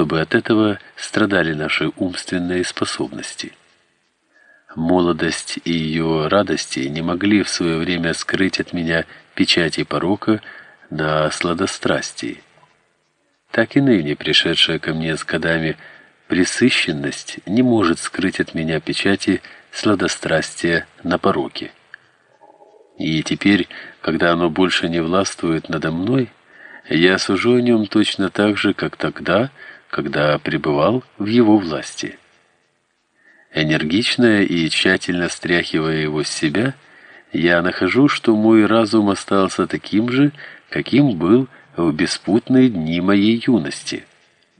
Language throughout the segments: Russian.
чтобы от этого страдали наши умственные способности. Молодость и ее радости не могли в свое время скрыть от меня печати порока на сладострастии. Так и ныне пришедшая ко мне с годами пресыщенность не может скрыть от меня печати сладострастия на пороке. И теперь, когда оно больше не властвует надо мной, я сужу о нем точно так же, как тогда, когда пребывал в его власти. Энергично и тщательно стряхивая его с себя, я нахожу, что мой разум остался таким же, каким был в беспутные дни моей юности,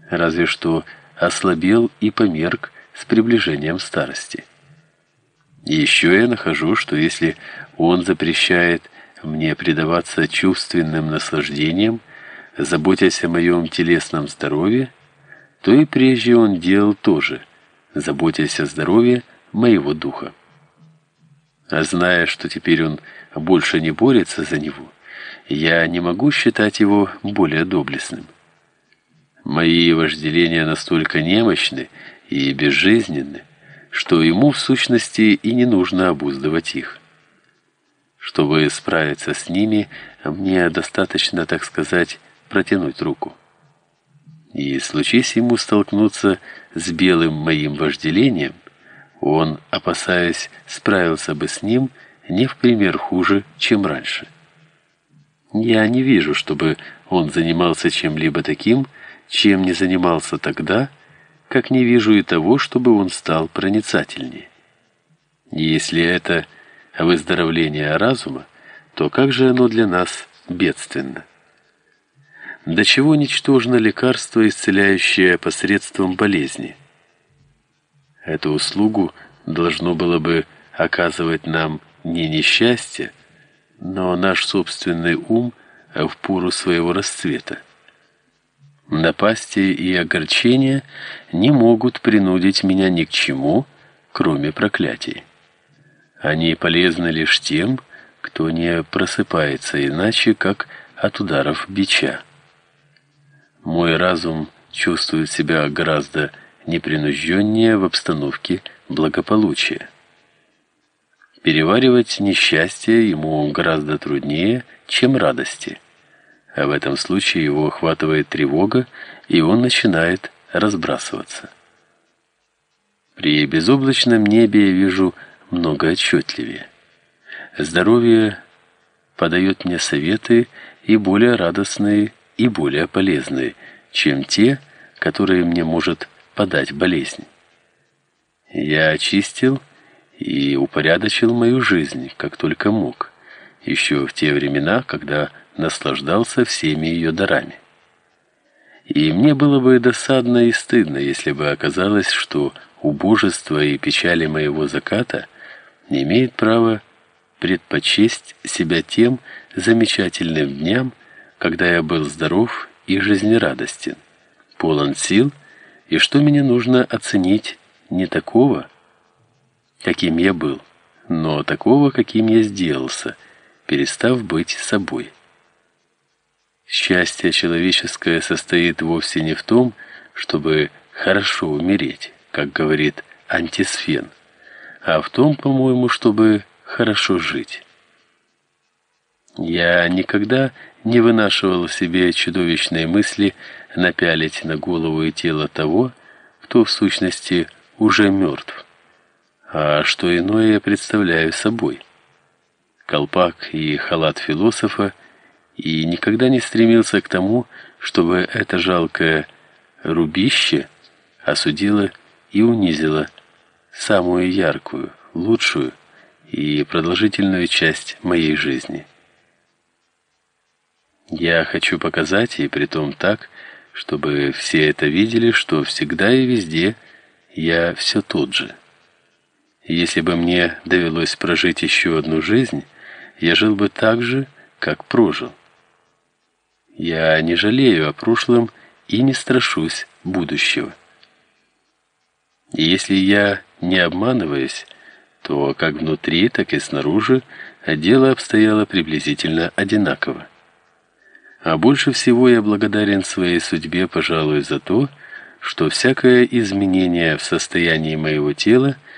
разве что ослабел и померк с приближением старости. Еще я нахожу, что если он запрещает мне предаваться чувственным наслаждениям, заботясь о моем телесном здоровье, то и прежде он делал то же, заботясь о здоровье моего духа. А зная, что теперь он больше не борется за него, я не могу считать его более доблестным. Мои вожделения настолько немощны и безжизненны, что ему в сущности и не нужно обуздывать их. Чтобы справиться с ними, мне достаточно, так сказать, протянуть руку. И случись ему столкнуться с белым моим вожделением, он, опасаясь, справился бы с ним не в пример хуже, чем раньше. Я не вижу, чтобы он занимался чем-либо таким, чем не занимался тогда, как не вижу и того, чтобы он стал проницательнее. Если это выздоровление разума, то как же оно для нас бедственно? До чего ничтожно лекарство, исцеляющее посредством болезни? Эту услугу должно было бы оказывать нам не несчастье, но наш собственный ум в пору своего расцвета. Напасти и огорчения не могут принудить меня ни к чему, кроме проклятий. Они полезны лишь тем, кто не просыпается иначе, как от ударов бича. Мой разум чувствует себя гораздо непринужденнее в обстановке благополучия. Переваривать несчастье ему гораздо труднее, чем радости а в этом случае его охватывает тревога, и он начинает разбрасываться. При безоблачном небе я вижу много отчетливее. Здоровье подает мне советы и более радостные, и более полезные, чем те, которые мне может подать болезнь. Я очистил и упорядочил мою жизнь, как только мог, еще в те времена, когда наслаждался всеми ее дарами. И мне было бы досадно и стыдно, если бы оказалось, что убожество и печали моего заката не имеет права предпочесть себя тем замечательным дням, когда я был здоров и жизнерадостен, полон сил, и что мне нужно оценить не такого, каким я был, но такого, каким я сделался, перестав быть собой. Счастье человеческое состоит вовсе не в том, чтобы хорошо умереть, как говорит Антисфен, а в том, по-моему, чтобы хорошо жить. Я никогда не вынашивал себе чудовищные мысли напялить на голову и тело того, кто в сущности уже мертв. А что иное я представляю собой? Колпак и халат философа – и никогда не стремился к тому, чтобы это жалкое рубище осудило и унизило самую яркую, лучшую и продолжительную часть моей жизни. Я хочу показать, и притом так, чтобы все это видели, что всегда и везде я все тот же. Если бы мне довелось прожить еще одну жизнь, я жил бы так же, как прожил. Я не жалею о прошлом и не страшусь будущего. И если я не обманываюсь, то как внутри, так и снаружи дело обстояло приблизительно одинаково. А больше всего я благодарен своей судьбе, пожалуй, за то, что всякое изменение в состоянии моего тела